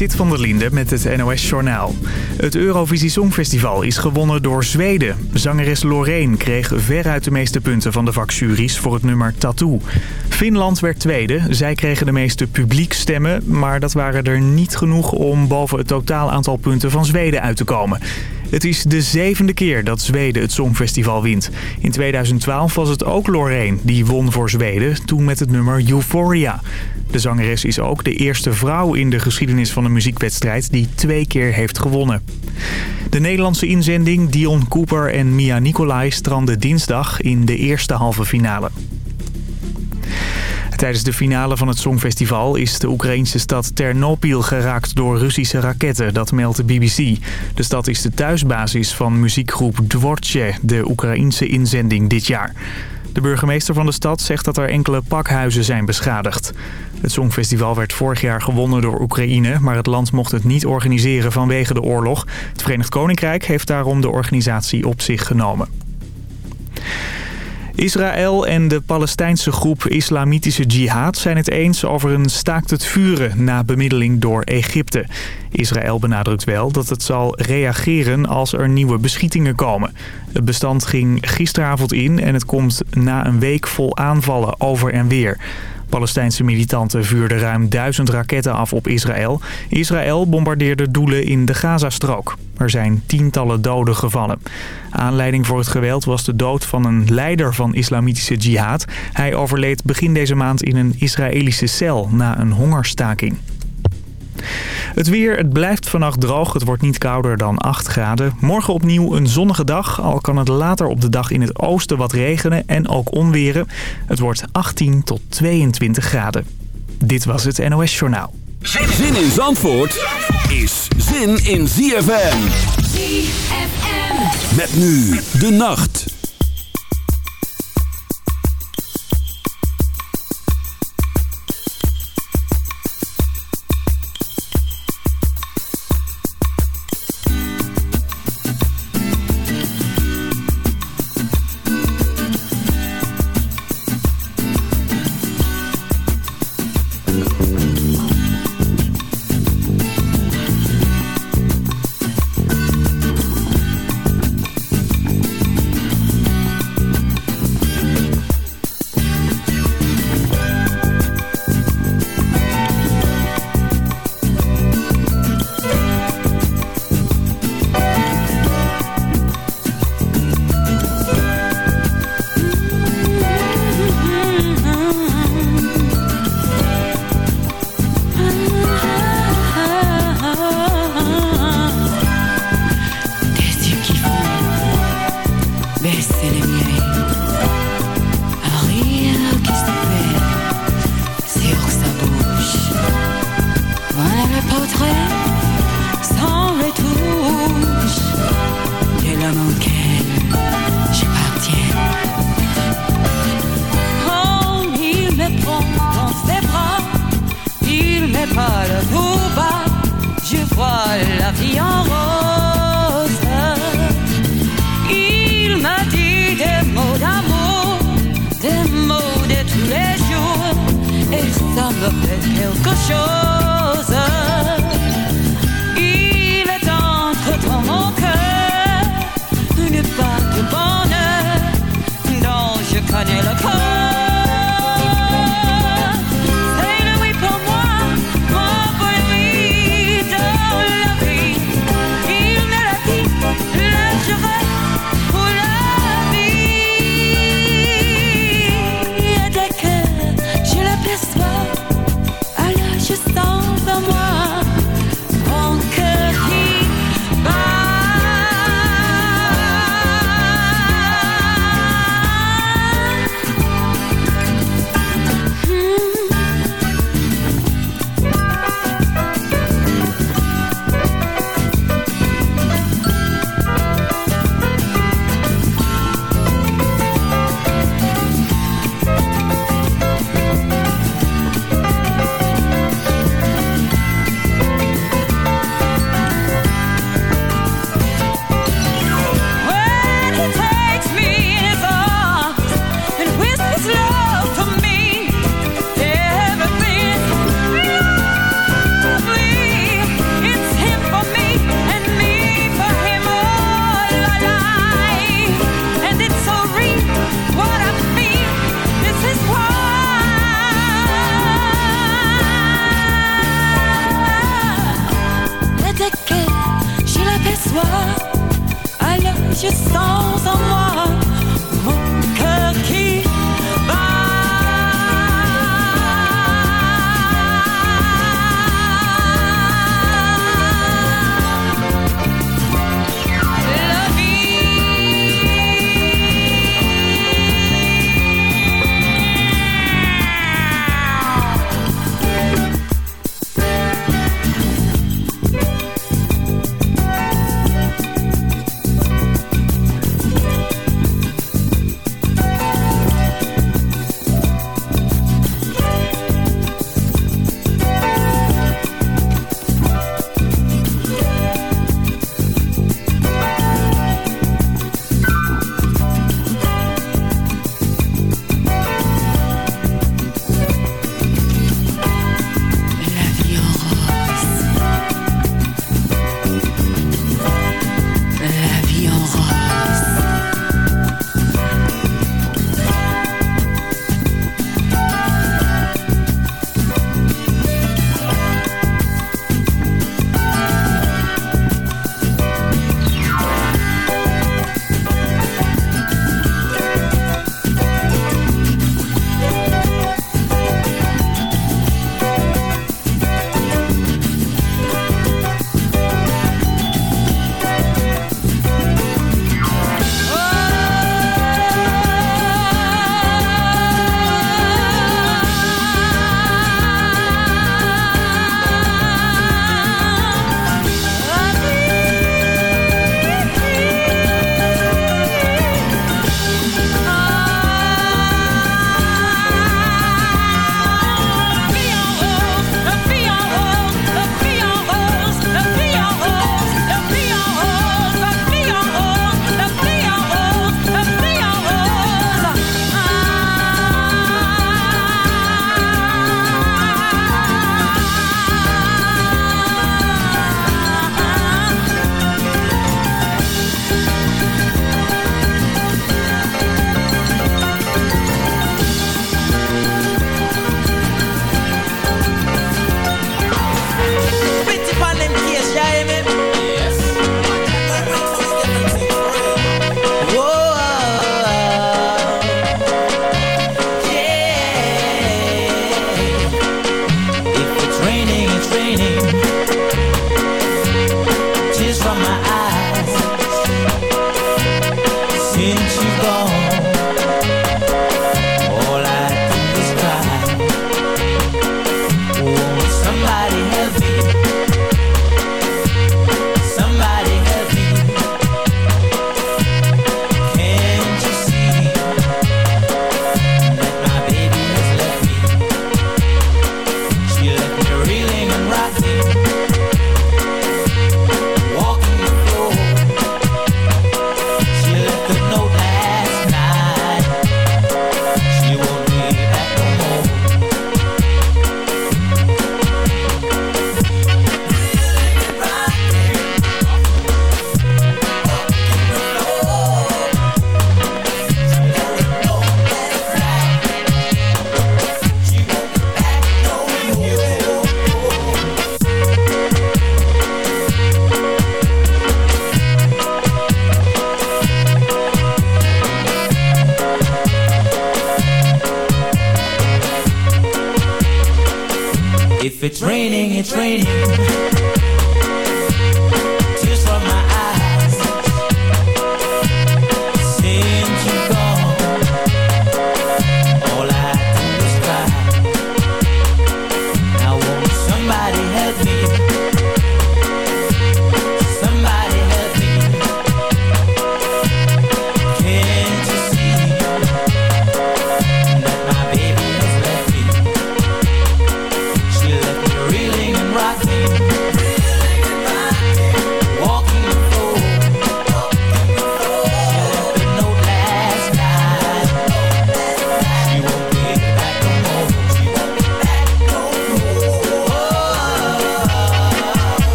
Sit van der Linde met het NOS-journaal. Het Eurovisie Songfestival is gewonnen door Zweden. Zangeres Loreen kreeg veruit de meeste punten van de vakjuries voor het nummer Tattoo. Finland werd tweede. Zij kregen de meeste publiekstemmen, maar dat waren er niet genoeg om boven het totaal aantal punten van Zweden uit te komen. Het is de zevende keer dat Zweden het Songfestival wint. In 2012 was het ook Loreen die won voor Zweden, toen met het nummer Euphoria. De zangeres is ook de eerste vrouw in de geschiedenis van de muziekwedstrijd die twee keer heeft gewonnen. De Nederlandse inzending Dion Cooper en Mia Nicolai stranden dinsdag in de eerste halve finale. Tijdens de finale van het Songfestival is de Oekraïnse stad Ternopil geraakt door Russische raketten, dat meldt de BBC. De stad is de thuisbasis van muziekgroep Dvorce, de Oekraïnse inzending dit jaar. De burgemeester van de stad zegt dat er enkele pakhuizen zijn beschadigd. Het Songfestival werd vorig jaar gewonnen door Oekraïne, maar het land mocht het niet organiseren vanwege de oorlog. Het Verenigd Koninkrijk heeft daarom de organisatie op zich genomen. Israël en de Palestijnse groep Islamitische Jihad zijn het eens over een staakt het vuren na bemiddeling door Egypte. Israël benadrukt wel dat het zal reageren als er nieuwe beschietingen komen. Het bestand ging gisteravond in en het komt na een week vol aanvallen over en weer. Palestijnse militanten vuurden ruim duizend raketten af op Israël. Israël bombardeerde doelen in de Gazastrook. Er zijn tientallen doden gevallen. Aanleiding voor het geweld was de dood van een leider van islamitische jihad. Hij overleed begin deze maand in een Israëlische cel na een hongerstaking. Het weer, het blijft vannacht droog. Het wordt niet kouder dan 8 graden. Morgen opnieuw een zonnige dag. Al kan het later op de dag in het oosten wat regenen en ook onweren. Het wordt 18 tot 22 graden. Dit was het NOS Journaal. Zin in Zandvoort is zin in ZFM. ZFM. Met nu de nacht.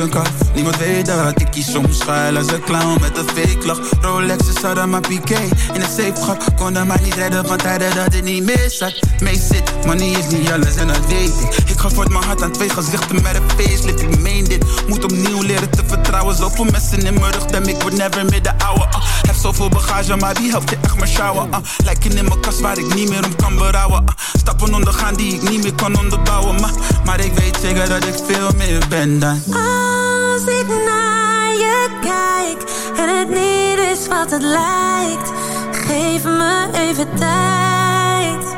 op dat ik kies soms schuil als een clown met een fake lach. Rolex is hadden maar piqué in een safe gat. Konden mij niet redden van tijden dat het niet meer zat Mee zit, money is niet alles en dat weet ik. Ik ga voort mijn hart aan twee gezichten met een facelift. Ik meen dit, moet opnieuw leren te vertrouwen. Zoveel mensen in mijn rug, ik word never meer de ouwe uh. Heb zoveel bagage, maar wie helpt je echt maar sjouwen uh. Lijken in mijn kast waar ik niet meer om kan berouwen uh. Stappen ondergaan die ik niet meer kan onderbouwen Maar, maar ik weet zeker dat ik veel meer ben dan kijk En het niet is wat het lijkt. Geef me even tijd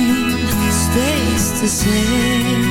to say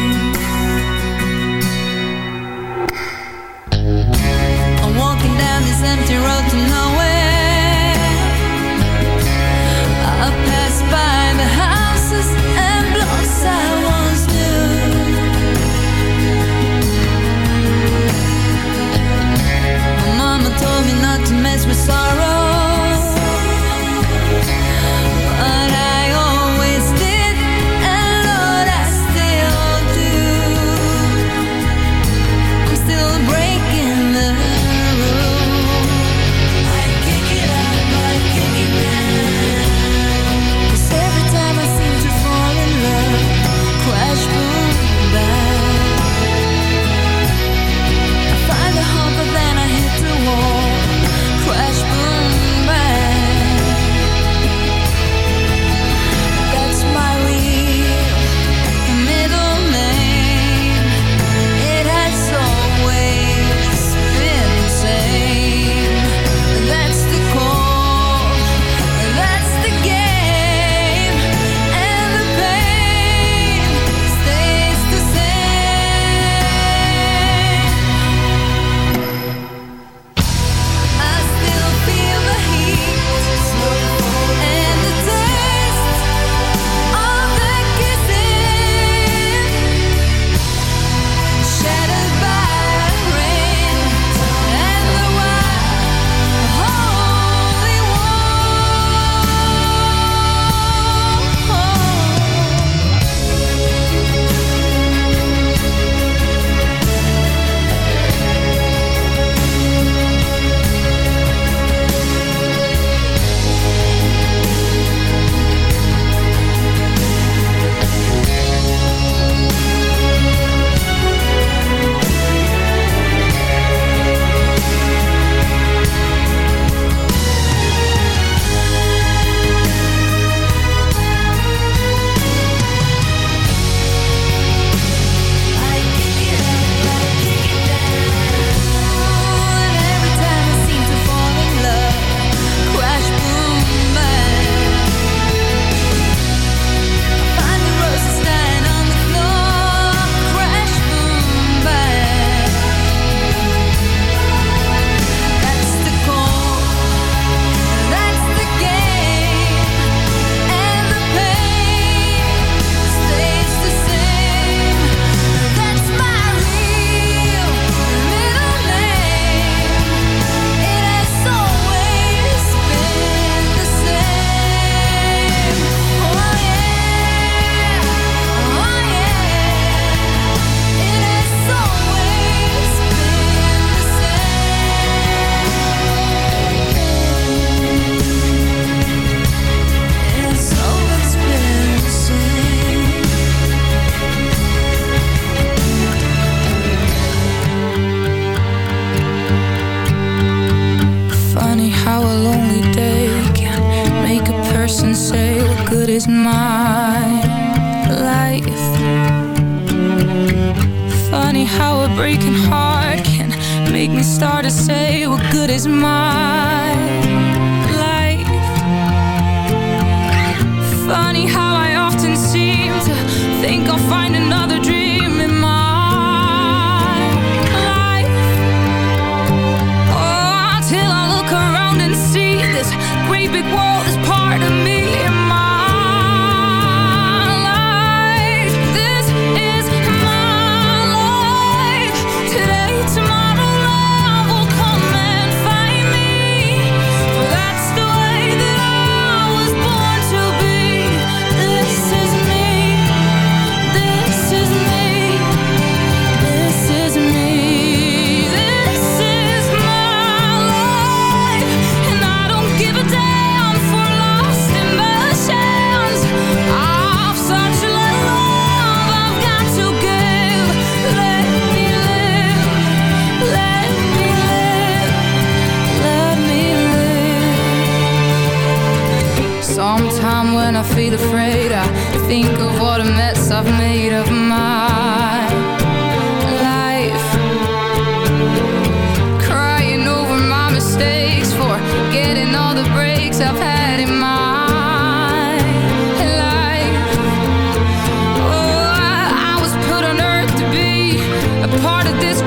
a part of this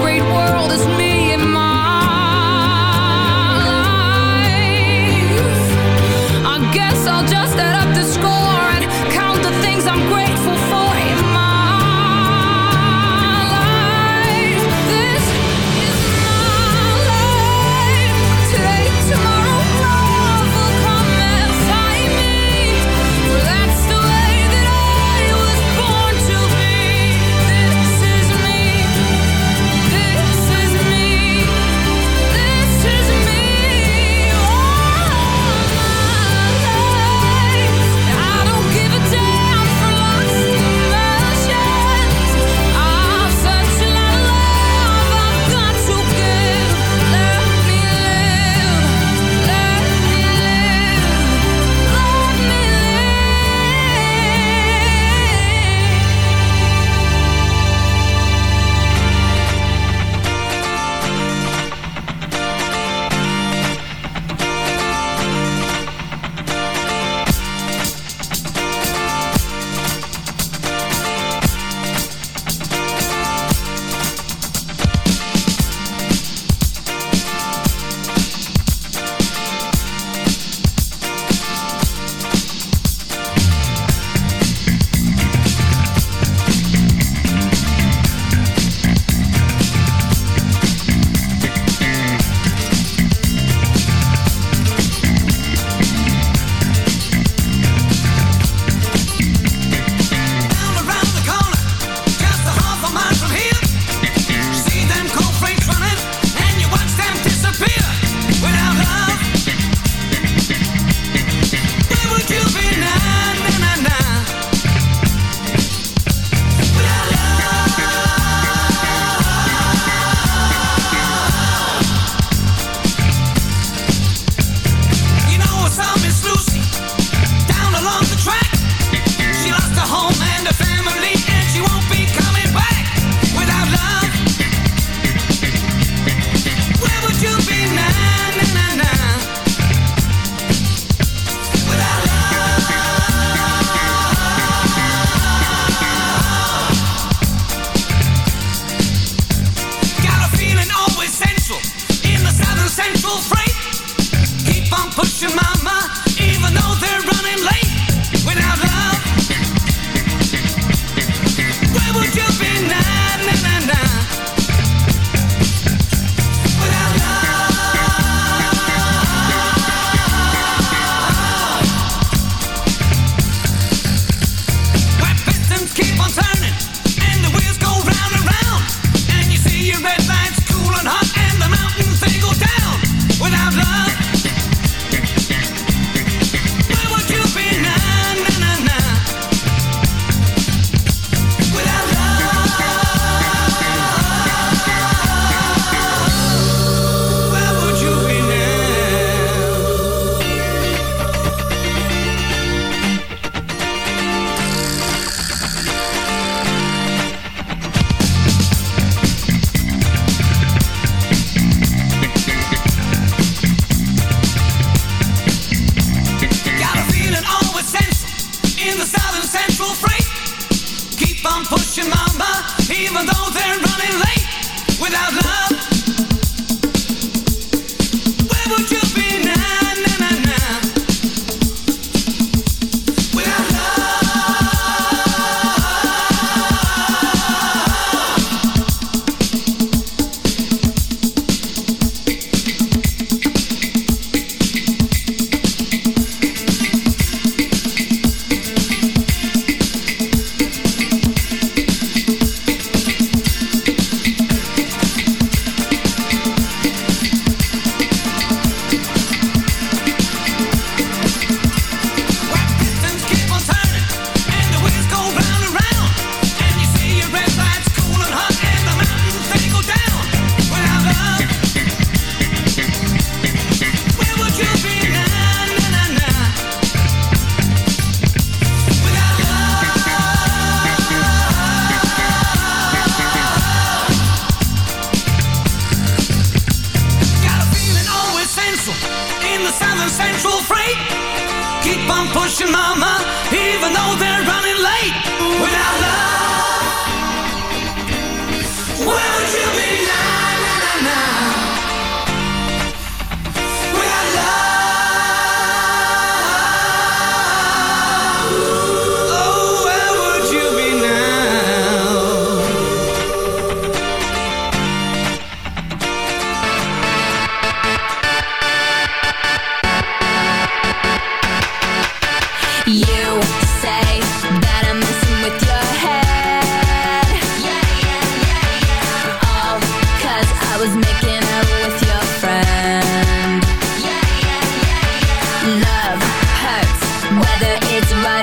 Love hurts, whether it's right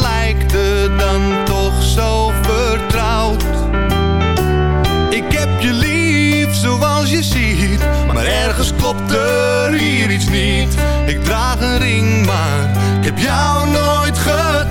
Op de hier iets niet. Ik draag een ring, maar ik heb jou nooit get.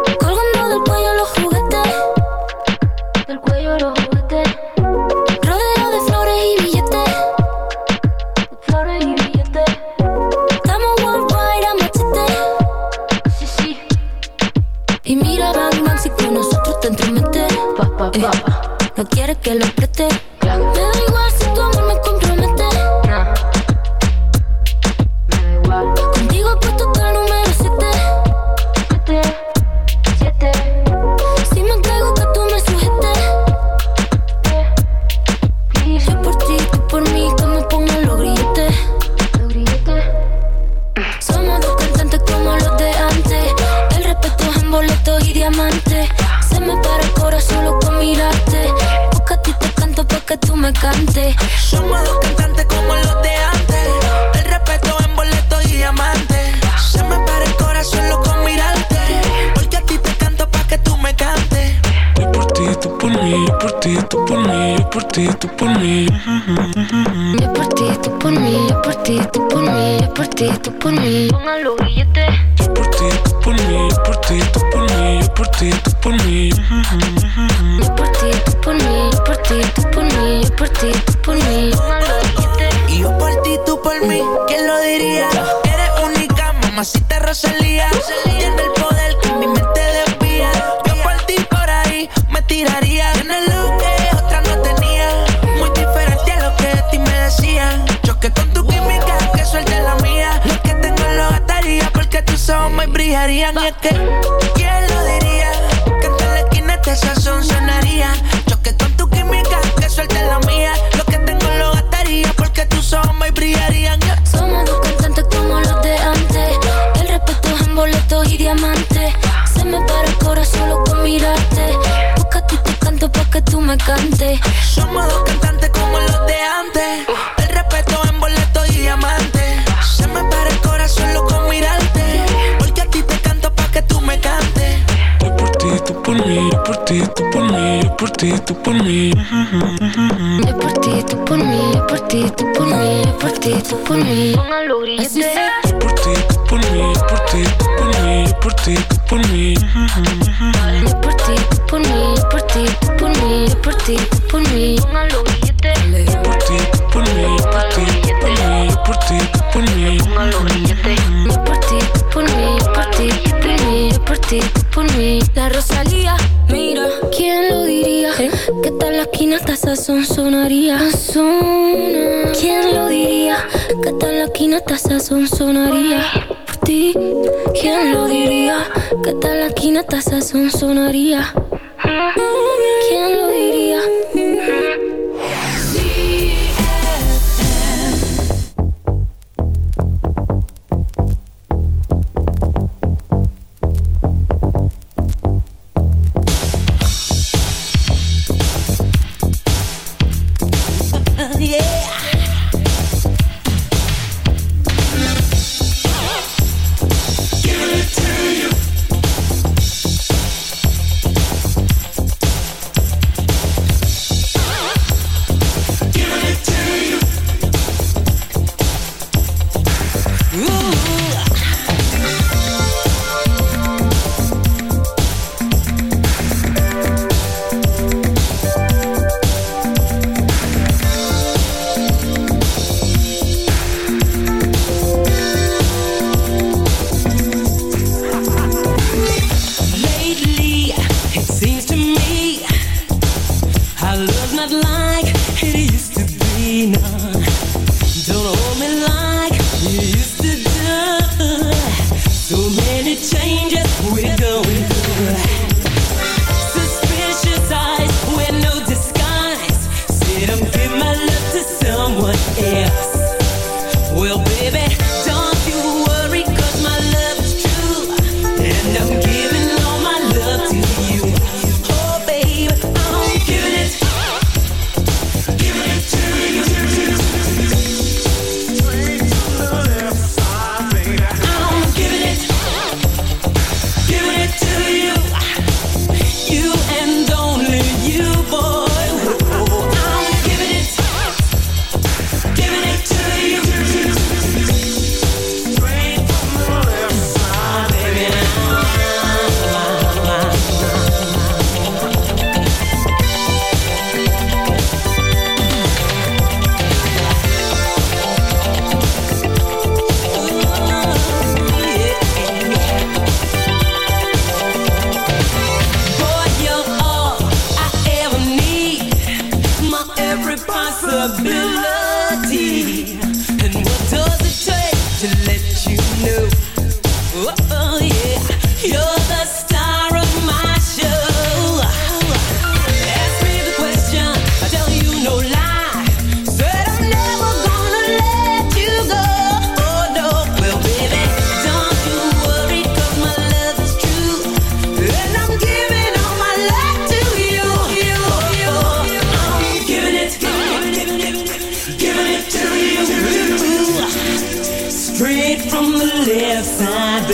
Me cante. Por ti, tú por mí. Yo por ti, tú por mí, yo por ti, tú por mí, yo por ti, tú por mí. Póngalo Yo por ti, tú por mí, yo por ti, tú por mí, yo por ti, tú por mí. Yo por ti, tú por mí, yo por ti, tú por mí, yo por ti, tú por mí. Póngalo billete. Por ti, tú por mí, por ti, por mí, por ti, por mí. Yo por ti, por mí, por ti, por mí, por ti, por mí. La Rosalía, mira, ¿quién lo diría? Que tal la esquina hasta sazón sonaría. Sazona. ¿Quién lo diría? Que tal la esquina hasta sazón sonaría. Por ti, ¿quién lo diría? Que tal la esquina hasta sazón sonaría. ¿Quién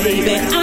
baby.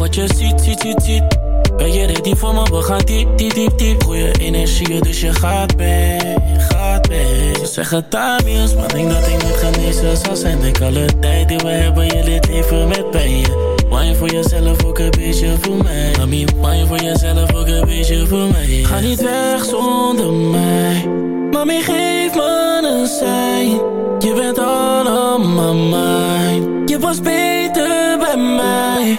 Wat je ziet, ziet, ziet, ziet. Ben je ready voor me? We gaan diep, diep, diep, diep. Goeie energie, dus je gaat mee, gaat mee. Ze zeggen Tamiels, maar denk dat ik niet genezen zal zijn. Denk alle tijd die we hebben, je leert even met pijn. Wine voor jezelf, ook een beetje voor mij. Mami, wine voor jezelf, ook een beetje voor mij. Ga niet weg zonder mij. Mami, geef me een sein. Je bent allemaal mijn. Je was beter bij mij.